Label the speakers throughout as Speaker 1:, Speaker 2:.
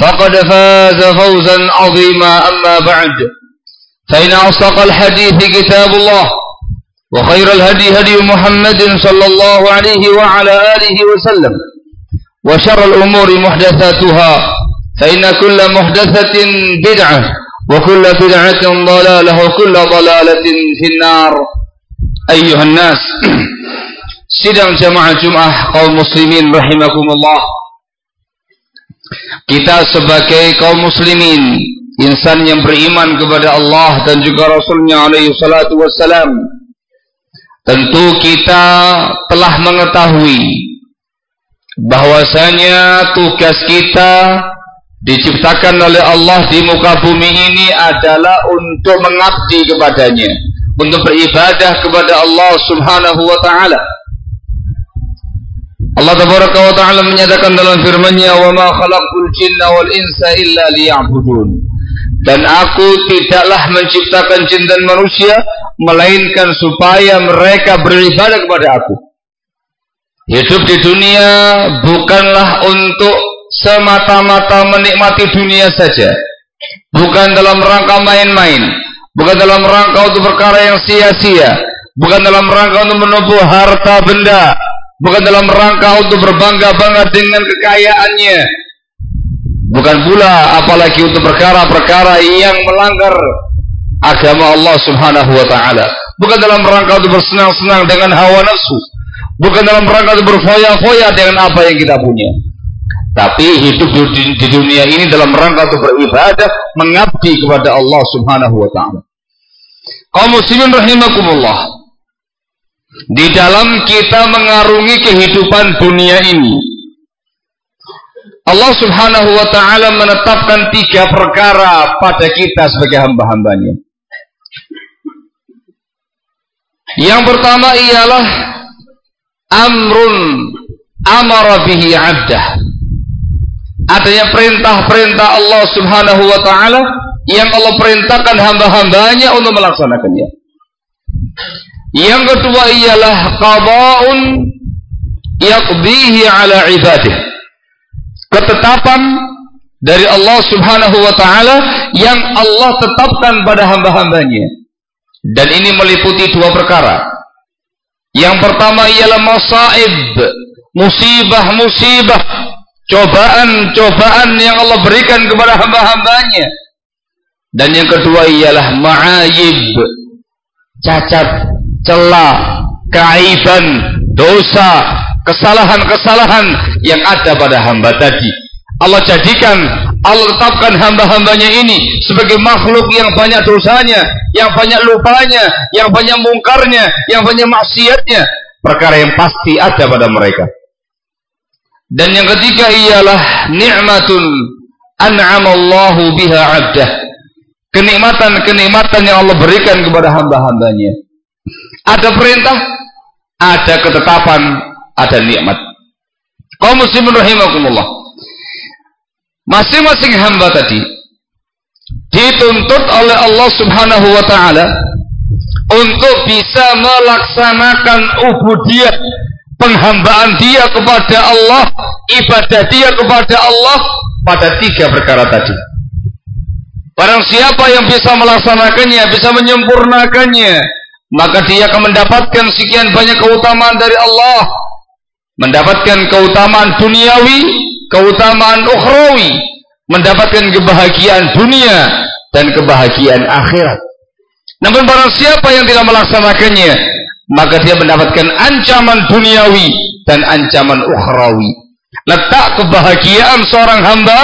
Speaker 1: فقد فاز فوزا عظيما. أما بعد فإن أصدق الحديث كتاب الله وخير الهدي هدي محمد صلى الله عليه وعلى آله وسلم وشر الأمور محدثاتها فإن كل محدثة بدعة وكل بدعة ضلالة وكل ضلالة في النار. أيها الناس sidang jamaah Jumat kaum muslimin rahimakumullah kita sebagai kaum muslimin insan yang beriman kepada Allah dan juga Rasulnya alaihi salatu wassalam tentu kita telah mengetahui bahwasanya tugas kita diciptakan oleh Allah di muka bumi ini adalah untuk mengabdi kepadanya untuk beribadah kepada Allah subhanahu wa ta'ala Allah tabaraka wa taala menyatakan dalam firman-Nya wa ma khalaqul jinna wal insa illa liya'budun. Dan aku tidaklah menciptakan jin dan manusia melainkan supaya mereka beribadah kepada aku. Hidup di dunia bukanlah untuk semata-mata menikmati dunia saja. Bukan dalam rangka main-main, bukan dalam rangka untuk perkara yang sia-sia, bukan dalam rangka untuk menubuh harta benda, bukan dalam rangka untuk berbangga-bangga dengan kekayaannya. Bukan pula apalagi untuk perkara-perkara yang melanggar agama Allah Subhanahu wa taala. Bukan dalam rangka untuk bersenang-senang dengan hawa nafsu. Bukan dalam rangka untuk berfoya-foya dengan apa yang kita punya. Tapi hidup di, di dunia ini dalam rangka untuk beribadah mengabdi kepada Allah Subhanahu wa taala. Kaum muslimin rahimakumullah di dalam kita mengarungi kehidupan dunia ini. Allah subhanahu wa ta'ala menetapkan tiga perkara pada kita sebagai hamba-hambanya. Yang pertama ialah amrun amara bihi abdah. Adanya perintah-perintah Allah subhanahu wa ta'ala yang Allah perintahkan hamba-hambanya untuk melaksanakannya yang kedua ialah qada'un yaqdihi ala ibadah. Ketetapan dari Allah Subhanahu wa taala yang Allah tetapkan pada hamba-hambanya. Dan ini meliputi dua perkara. Yang pertama ialah masaib, musibah-musibah, cobaan-cobaan yang Allah berikan kepada hamba-hambanya. Dan yang kedua ialah ma'ayib, cacat celah, keaiban, dosa, kesalahan-kesalahan yang ada pada hamba tadi. Allah jadikan, Allah tetapkan hamba-hambanya ini sebagai makhluk yang banyak dosanya, yang banyak lupanya, yang banyak mungkarnya, yang banyak maksiatnya. Perkara yang pasti ada pada mereka. Dan yang ketiga ialah nikmatun an'amallahu biha abdah. Kenikmatan-kenikmatan yang Allah berikan kepada hamba-hambanya. Ada perintah, ada ketetapan, ada nikmat. Kaum muslimin rahimakumullah. Masing-masing hamba tadi dituntut oleh Allah Subhanahu wa taala untuk bisa melaksanakan ubudiyah penghambaan dia kepada Allah, ibadah dia kepada Allah pada tiga perkara tadi. Barang siapa yang bisa melaksanakannya, bisa menyempurnakannya, maka dia akan mendapatkan sekian banyak keutamaan dari Allah. Mendapatkan keutamaan duniawi, keutamaan ukhrawi, mendapatkan kebahagiaan dunia dan kebahagiaan akhirat. Namun barang siapa yang tidak melaksanakannya, maka dia mendapatkan ancaman duniawi dan ancaman ukhrawi. Letak kebahagiaan seorang hamba,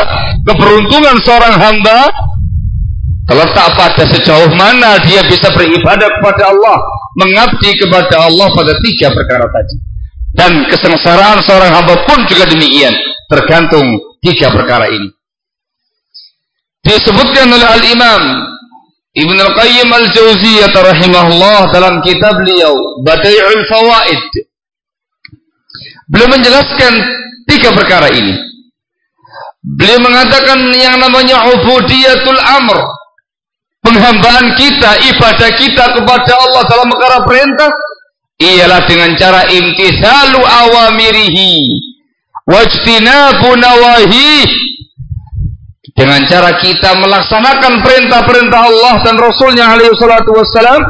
Speaker 1: keberuntungan seorang hamba terletak pada sejauh mana dia bisa beribadah kepada Allah, mengabdi kepada Allah pada tiga perkara tadi. Dan kesengsaraan seorang hamba pun juga demikian, tergantung tiga perkara ini. Disebutkan oleh Al-Imam Ibn Al-Qayyim Al-Jauziyah rahimahullah dalam kitab beliau Badai'ul Fawaid. Beliau menjelaskan tiga perkara ini. Beliau mengatakan yang namanya ubudiyatul amr. Penghambaan kita, ibadah kita kepada Allah dalam perkara perintah ialah dengan cara imtithalu awamirihi wajtinabu nawahihi dengan cara kita melaksanakan perintah-perintah Allah dan Rasulnya alaihi salatu wassalam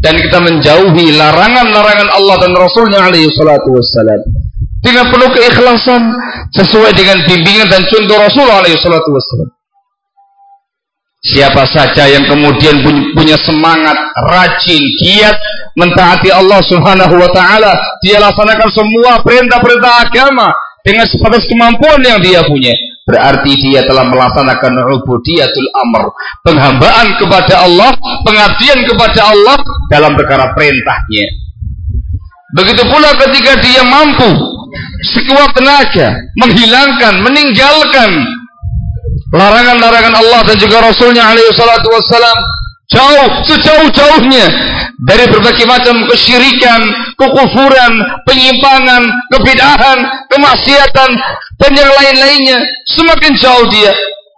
Speaker 1: dan kita menjauhi larangan-larangan Allah dan Rasulnya alaihi salatu wassalam. Dengan penuh keikhlasan sesuai dengan bimbingan dan contoh Rasul alaihi salatu wassalam Siapa saja yang kemudian punya semangat, rajin, giat mentaati Allah Subhanahu wa taala, dia laksanakan semua perintah-perintah agama dengan sebatas kemampuan yang dia punya. Berarti dia telah melaksanakan ubudiyatul amr penghambaan kepada Allah pengabdian kepada Allah dalam perkara perintahnya. Begitu pula ketika dia mampu sekuat tenaga menghilangkan meninggalkan larangan-larangan Allah dan juga Rasulnya alaihi salatu wassalam jauh sejauh-jauhnya dari berbagai macam kesyirikan, kekufuran, penyimpangan, kebidahan, kemaksiatan dan yang lain-lainnya semakin jauh dia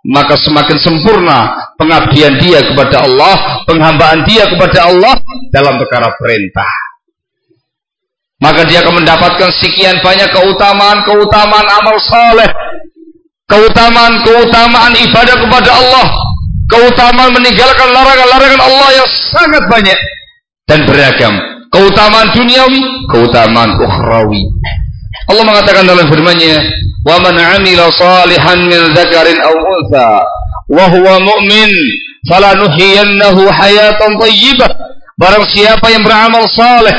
Speaker 1: maka semakin sempurna pengabdian dia kepada Allah, penghambaan dia kepada Allah dalam perkara perintah. Maka dia akan mendapatkan sekian banyak keutamaan-keutamaan amal saleh, keutamaan-keutamaan ibadah kepada Allah, keutamaan meninggalkan larangan-larangan Allah yang sangat banyak dan beragam. Keutamaan duniawi, keutamaan ukhrawi. Allah mengatakan dalam firman-Nya, "Wa man 'amila salihan min dzakarin aw untha wa huwa mu'min, falanuhyiyannahu hayatan thayyibah." Barang siapa yang beramal saleh,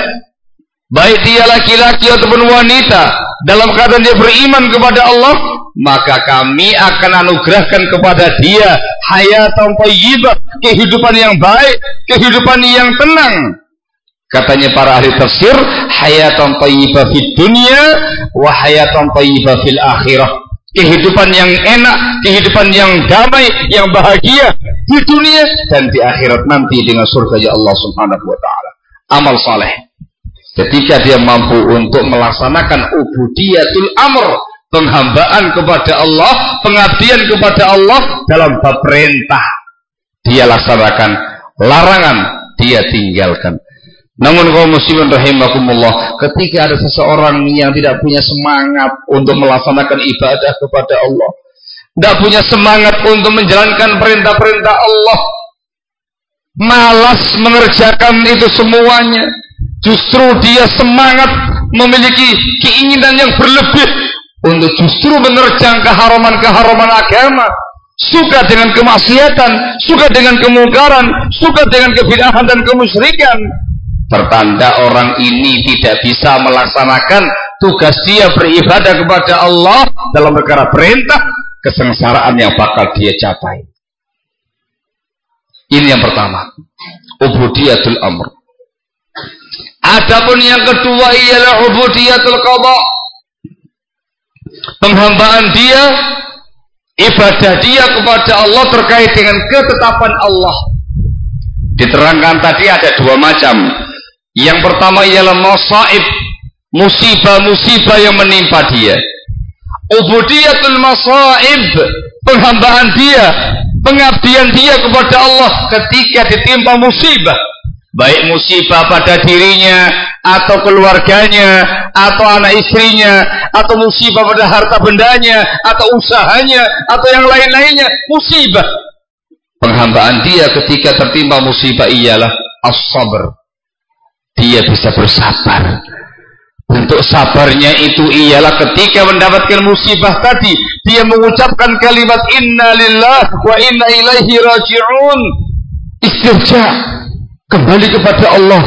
Speaker 1: baik dia laki-laki ataupun wanita, dalam keadaan dia beriman kepada Allah, maka kami akan anugerahkan kepada dia hayatan thayyibah, kehidupan yang baik, kehidupan yang tenang. Katanya para ahli tafsir, hayatan thayyibah fid dunya wa hayatan thayyibah fil akhirah. Kehidupan yang enak, kehidupan yang damai, yang bahagia di dunia dan di akhirat nanti dengan surga ya Allah Subhanahu wa taala. Amal saleh. Ketika dia mampu untuk melaksanakan ubudiyatul amr, penghambaan kepada Allah, pengabdian kepada Allah dalam bab perintah. Dia laksanakan, larangan dia tinggalkan. Namun kaum muslimin rahimakumullah, ketika ada seseorang yang tidak punya semangat untuk melaksanakan ibadah kepada Allah, tidak punya semangat untuk menjalankan perintah-perintah Allah, malas mengerjakan itu semuanya, justru dia semangat memiliki keinginan yang berlebih untuk justru menerjang keharaman-keharaman agama, suka dengan kemaksiatan, suka dengan kemungkaran, suka dengan kebidahan dan kemusyrikan, Pertanda orang ini tidak bisa melaksanakan tugas dia beribadah kepada Allah dalam perkara perintah, kesengsaraan yang bakal dia capai. Ini yang pertama. Ubudiyatul amr. Adapun yang kedua ialah ubudiyatul qadha. Penghambaan dia, ibadah dia kepada Allah terkait dengan ketetapan Allah. Diterangkan tadi ada dua macam yang pertama ialah masaib, musibah-musibah yang menimpa dia. Ubudiyatul masaib, penghambaan dia pengabdian dia kepada Allah ketika ditimpa musibah baik musibah pada dirinya atau keluarganya atau anak istrinya atau musibah pada harta bendanya atau usahanya atau yang lain-lainnya musibah. Penghambaan dia ketika tertimpa musibah ialah as-sabr. Dia bisa bersabar. Bentuk sabarnya itu ialah ketika mendapatkan musibah tadi, dia mengucapkan kalimat inna lillah wa inna ilaihi raji'un. Istirja, kembali kepada Allah,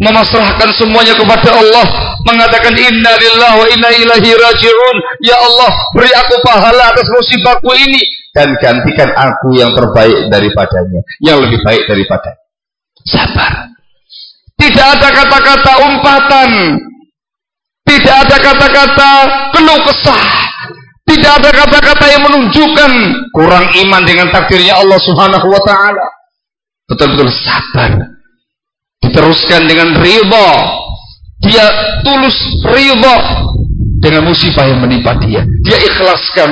Speaker 1: memasrahkan semuanya kepada Allah, mengatakan inna lillah wa inna ilaihi raji'un. Ya Allah, beri aku pahala atas musibahku ini dan gantikan aku yang terbaik daripadanya, yang lebih baik daripadanya. Sabar. Tidak ada kata-kata umpatan tidak ada kata-kata keluh kesah. Tidak ada kata-kata yang menunjukkan kurang iman dengan takdirnya Allah Subhanahu wa taala. Betul-betul sabar. Diteruskan dengan ridha. Dia tulus ridha dengan musibah yang menimpa dia. Dia ikhlaskan.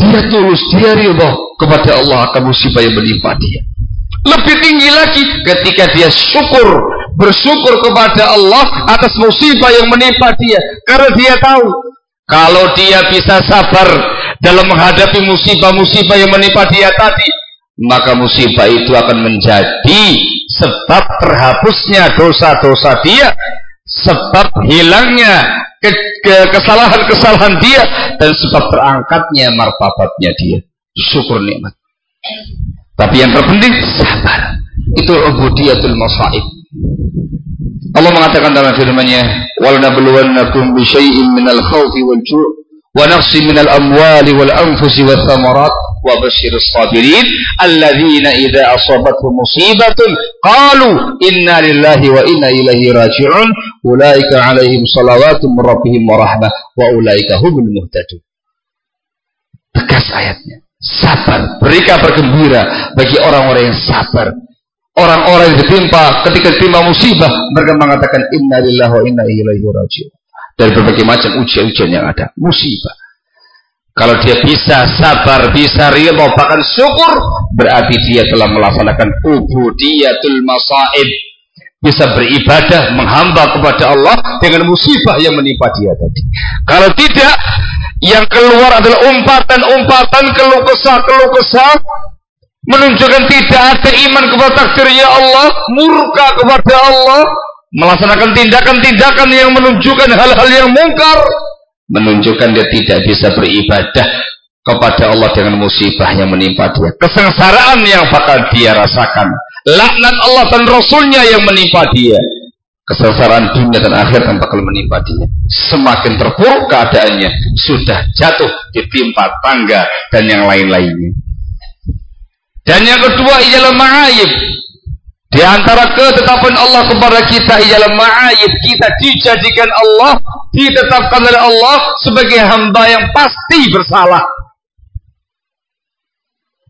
Speaker 1: Dia tulus, dia ridha kepada Allah akan musibah yang menimpa dia. Lebih tinggi lagi ketika dia syukur bersyukur kepada Allah atas musibah yang menimpa dia karena dia tahu kalau dia bisa sabar dalam menghadapi musibah-musibah yang menimpa dia tadi maka musibah itu akan menjadi sebab terhapusnya dosa-dosa dia sebab hilangnya kesalahan-kesalahan dia dan sebab terangkatnya martabatnya dia. Syukur nikmat. Tapi yang terpenting sabar. Itu ubudiyatul masaib. Allah mengatakan dalam firman-Nya, "Wal nabluwannakum bi syai'in minal khawfi wal ju' wa naqsi minal amwali wal anfusi wath thamarat wa basyirus sabirin alladzina idza asabatuhum musibatun qalu inna lillahi wa inna ilaihi raji'un ulaika 'alaihim min rabbihim wa rahmah wa ulaika humul muhtadun." Tegas ayatnya. Sabar, beri kabar gembira bagi orang-orang yang sabar. Orang-orang yang ditimpa ketika ditimpa musibah mereka mengatakan inna lillahi wa inna ilaihi raji'un. Dari berbagai macam ujian-ujian yang ada. Musibah kalau dia bisa sabar, bisa ridho, bahkan syukur, berarti dia telah melaksanakan ubudiyatul masaib. Bisa beribadah, menghamba kepada Allah dengan musibah yang menimpa dia tadi. Kalau tidak, yang keluar adalah umpatan-umpatan keluh kesah, keluh kesah, menunjukkan tidak ada iman kepada takdirnya Allah, murka kepada Allah, melaksanakan tindakan-tindakan yang menunjukkan hal-hal yang mungkar, menunjukkan dia tidak bisa beribadah kepada Allah dengan musibah yang menimpa dia, kesengsaraan yang bakal dia rasakan, laknat Allah dan Rasulnya yang menimpa dia, kesengsaraan dunia dan akhirat yang bakal menimpa dia. Semakin terpuruk keadaannya, sudah jatuh ditimpa tangga dan yang lain-lainnya. Dan yang kedua ialah ma'ayib. Di antara ketetapan Allah kepada kita ialah ma'ayib. Kita dijadikan Allah, ditetapkan oleh Allah sebagai hamba yang pasti bersalah.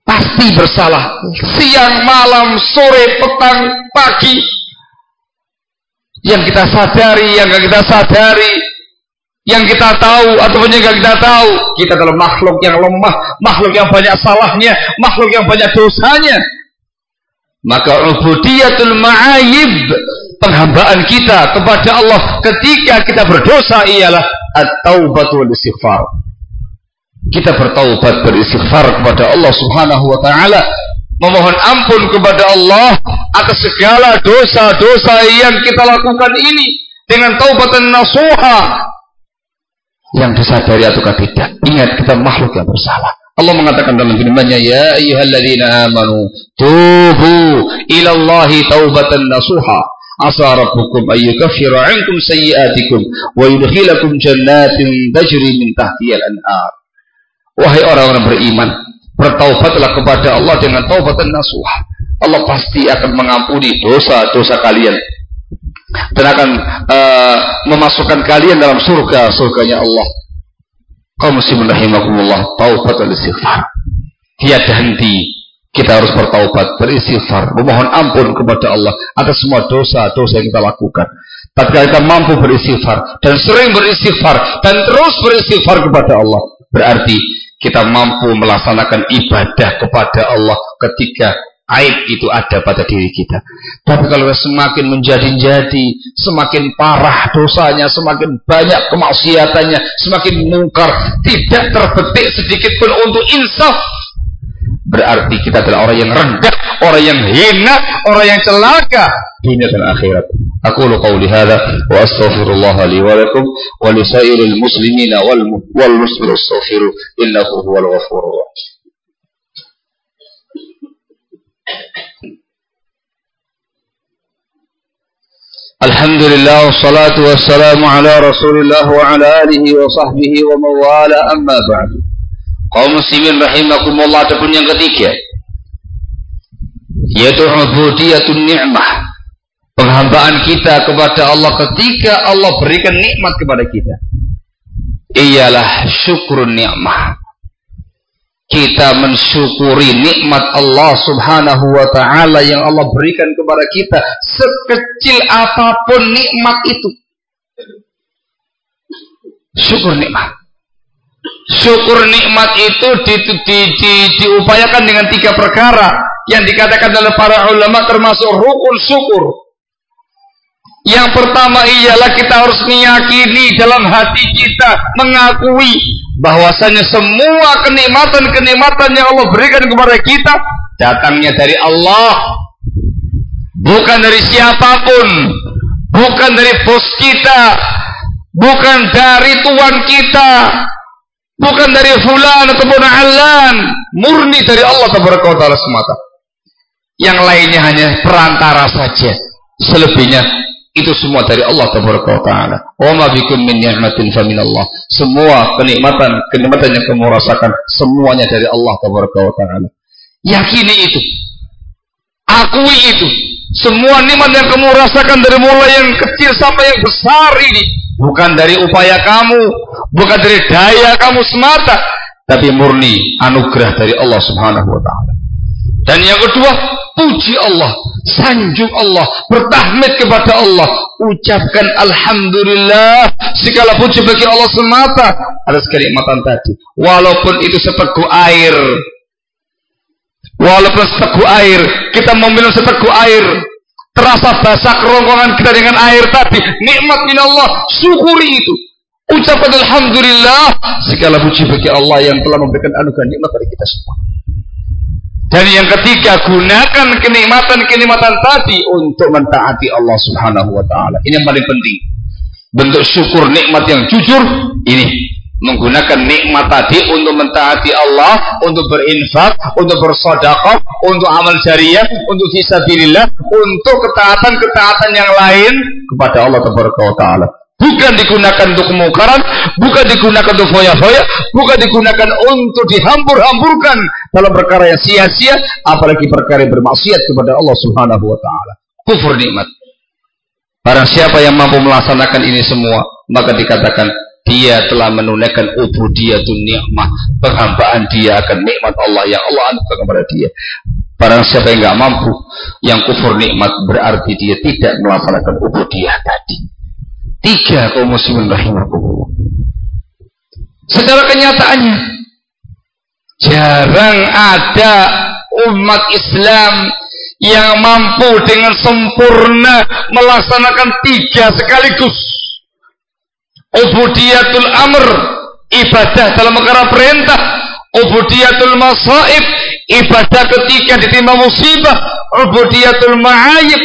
Speaker 1: Pasti bersalah. Siang, malam, sore, petang, pagi. Yang kita sadari, yang kita sadari, yang kita tahu ataupun yang kita tahu kita adalah makhluk yang lemah makhluk yang banyak salahnya makhluk yang banyak dosanya maka ubudiyatul ma'ayib penghambaan kita kepada Allah ketika kita berdosa ialah at-taubatul istighfar kita bertaubat beristighfar kepada Allah Subhanahu wa taala memohon ampun kepada Allah atas segala dosa-dosa yang kita lakukan ini dengan taubatan nasuha yang disadari ataukah tidak. Ingat kita makhluk yang bersalah. Allah mengatakan dalam firman-Nya, "Ya ayyuhalladzina amanu, tubu ila Allahi taubatan nasuha." Asa rabbukum ayyukaffira 'ankum sayyi'atikum wa yudkhilakum jannatin tajri min tahtihal anhar. Wahai orang-orang beriman, bertaubatlah kepada Allah dengan taubatan nasuha. Allah pasti akan mengampuni dosa-dosa kalian dan akan uh, memasukkan kalian dalam surga surganya Allah kaum muslimin rahimakumullah taubat dan istighfar. Tiada henti kita harus bertaubat beristighfar memohon ampun kepada Allah atas semua dosa-dosa yang kita lakukan. Tatkala kita mampu beristighfar dan sering beristighfar dan terus beristighfar kepada Allah berarti kita mampu melaksanakan ibadah kepada Allah ketika aib itu ada pada diri kita. Tapi kalau semakin menjadi-jadi, semakin parah dosanya, semakin banyak kemaksiatannya, semakin mungkar, tidak terbetik sedikit pun untuk insaf. Berarti kita adalah orang yang rendah, orang yang hina, orang yang celaka dunia dan akhirat. أقول قولي هذا وأستغفر الله لي ولكم ولسائر المسلمين والمسلمين استغفروا إنه هو الغفور الرحيم الحمد لله والصلاة والسلام على رسول الله وعلى آله وصحبه ومن والاه أما بعد kaum muslimin rahimakumullah ada pun yang ketiga yaitu ubudiyatun ni'mah penghambaan kita kepada Allah ketika Allah berikan nikmat kepada kita ialah syukur nikmat kita mensyukuri nikmat Allah subhanahu wa ta'ala yang Allah berikan kepada kita sekecil apa pun nikmat itu. Syukur nikmat. Syukur nikmat itu di, di, di, di, diupayakan dengan tiga perkara yang dikatakan oleh para ulama termasuk rukun syukur. Yang pertama ialah kita harus meyakini dalam hati kita mengakui bahwasanya semua kenikmatan-kenikmatan yang Allah berikan kepada kita datangnya dari Allah. Bukan dari siapa pun. Bukan dari bos kita. Bukan dari tuan kita. Bukan dari fulan ataupun alan. Murni dari Allah taala semata. Yang lainnya hanya perantara saja. Selebihnya itu semua dari Allah taala. Wa ma bikum min ni'matin fa Allah. Semua kenikmatan, kenikmatan yang kamu rasakan semuanya dari Allah taala. Yakini itu. Akui itu. Semua nikmat yang kamu rasakan dari mulai yang kecil sampai yang besar ini bukan dari upaya kamu, bukan dari daya kamu semata, tapi murni anugerah dari Allah Subhanahu wa taala. Dan yang kedua, puji Allah, sanjung Allah, bertahmid kepada Allah, ucapkan alhamdulillah, segala puji bagi Allah semata atas kenikmatan tadi. Walaupun itu seteguk air. Walaupun seteguk air, kita meminum seteguk air, terasa basah kerongkongan kita dengan air tadi, nikmat min Allah, syukuri itu. Ucapkan alhamdulillah, segala puji bagi Allah yang telah memberikan anugerah nikmat pada kita semua. Dan yang ketiga, gunakan kenikmatan-kenikmatan tadi untuk mentaati Allah Subhanahu wa taala. Ini yang paling penting. Bentuk syukur nikmat yang jujur ini menggunakan nikmat tadi untuk mentaati Allah, untuk berinfak, untuk bersedekah, untuk amal jariah, untuk fisabilillah, untuk ketaatan-ketaatan yang lain kepada Allah Taala. Bukan digunakan untuk kemungkaran, bukan digunakan untuk foya-foya, bukan digunakan untuk dihambur-hamburkan dalam perkara yang sia-sia, apalagi perkara yang bermaksiat kepada Allah Subhanahu wa taala. Kufur nikmat. Barang siapa yang mampu melaksanakan ini semua, maka dikatakan dia telah menunaikan ubudiyatun nikmah, penghambaan dia akan nikmat Allah yang Allah anugerahkan kepada dia. Barang siapa yang enggak mampu, yang kufur nikmat berarti dia tidak melaksanakan ubudiyah tadi. Tiga kaum muslimin rahimakumullah. Secara kenyataannya jarang ada umat Islam yang mampu dengan sempurna melaksanakan tiga sekaligus. Ubudiyatul amr, ibadah dalam perkara perintah. Ubudiyatul masaib, ibadah ketika ditimpa musibah. Ubudiyatul ma'ayib,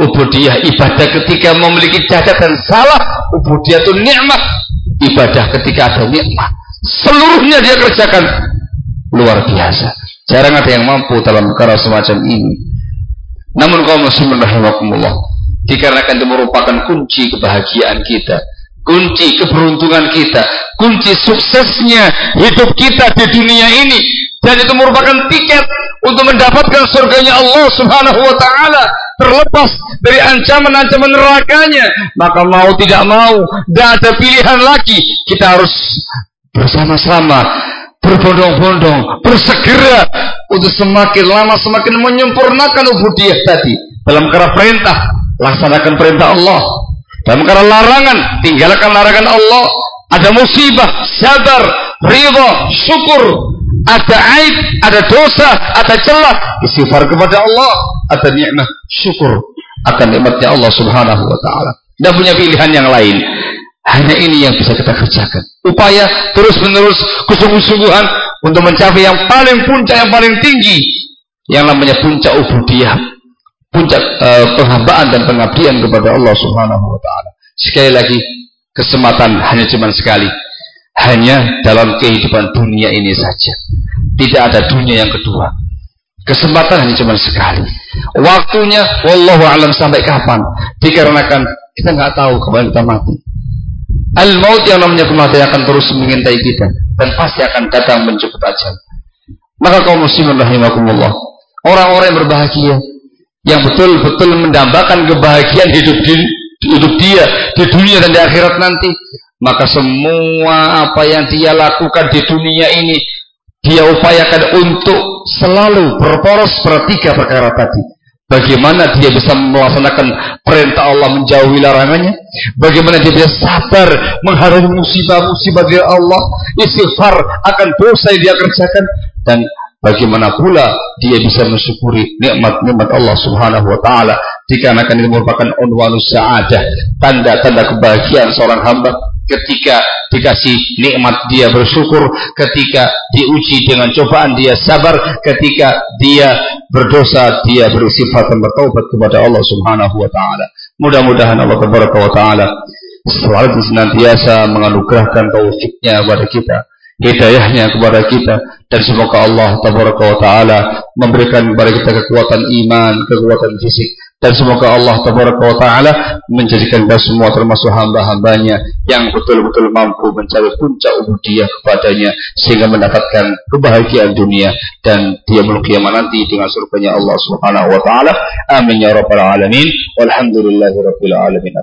Speaker 1: Ubudiyah ibadah ketika memiliki cacat dan salah. Ubudiyah itu nikmat. Ibadah ketika ada nikmat. Seluruhnya dia kerjakan. Luar biasa. Jarang ada yang mampu dalam perkara semacam ini. Namun kaum muslimin rahimakumullah. Dikarenakan itu merupakan kunci kebahagiaan kita. Kunci keberuntungan kita. Kunci suksesnya hidup kita di dunia ini. Dan itu merupakan tiket untuk mendapatkan surganya Allah subhanahu wa ta'ala. Terlepas dari ancaman-ancaman nerakanya. Maka mau tidak mau tidak ada pilihan lagi. Kita harus bersama-sama berbondong-bondong bersegera untuk semakin lama semakin menyempurnakan ubudiyah tadi. Dalam cara perintah laksanakan perintah Allah. Dalam cara larangan tinggalkan larangan Allah ada musibah sadar ridha, syukur, ada aib, ada dosa, ada celah, istighfar kepada Allah, ada nikmat, syukur akan nikmatnya Allah Subhanahu wa taala. Tidak punya pilihan yang lain. Hanya ini yang bisa kita kerjakan. Upaya terus-menerus kesungguh-sungguhan untuk mencapai yang paling puncak, yang paling tinggi. Yang namanya puncak ubudiyah. Puncak uh, penghambaan dan pengabdian kepada Allah Subhanahu wa taala. Sekali lagi, kesempatan hanya cuma sekali. Hanya dalam kehidupan dunia ini saja. Tidak ada dunia yang kedua. Kesempatan hanya cuma sekali. Waktunya, wallahu alam sampai kapan? Dikarenakan kita nggak tahu kapan kita mati. Al-maut yang namanya kematian akan terus mengintai kita dan pasti akan datang menjemput ajal. Maka kaum muslimin rahimakumullah, orang-orang yang berbahagia yang betul-betul mendambakan kebahagiaan hidup di hidup dia di dunia dan di akhirat nanti, maka semua apa yang dia lakukan di dunia ini dia upayakan untuk selalu berporos pada tiga perkara tadi Bagaimana dia bisa melaksanakan perintah Allah menjauhi larangannya? Bagaimana dia bisa sabar menghadapi musibah-musibah dari Allah? Istighfar akan dosa yang dia kerjakan dan bagaimana pula dia bisa mensyukuri nikmat-nikmat Allah Subhanahu wa taala dikarenakan ini merupakan unwanus sa'adah, tanda-tanda kebahagiaan seorang hamba ketika dikasih nikmat dia bersyukur, ketika diuji dengan cobaan dia sabar, ketika dia berdosa dia bersifat bertaubat kepada Allah Subhanahu wa taala. Mudah-mudahan Allah taala selalu senantiasa menganugerahkan taufiknya kepada kita hidayahnya kepada kita. Dan semoga Allah taala memberikan kepada kita kekuatan iman, kekuatan fisik. Dan semoga Allah taala menjadikan kita semua termasuk hamba-hambanya yang betul-betul mampu mencari puncak ubudiyah kepadanya sehingga mendapatkan kebahagiaan dunia dan dia kiamat nanti dengan surganya Allah Subhanahu wa taala. Amin ya rabbal alamin. Walhamdulillahi rabbil alamin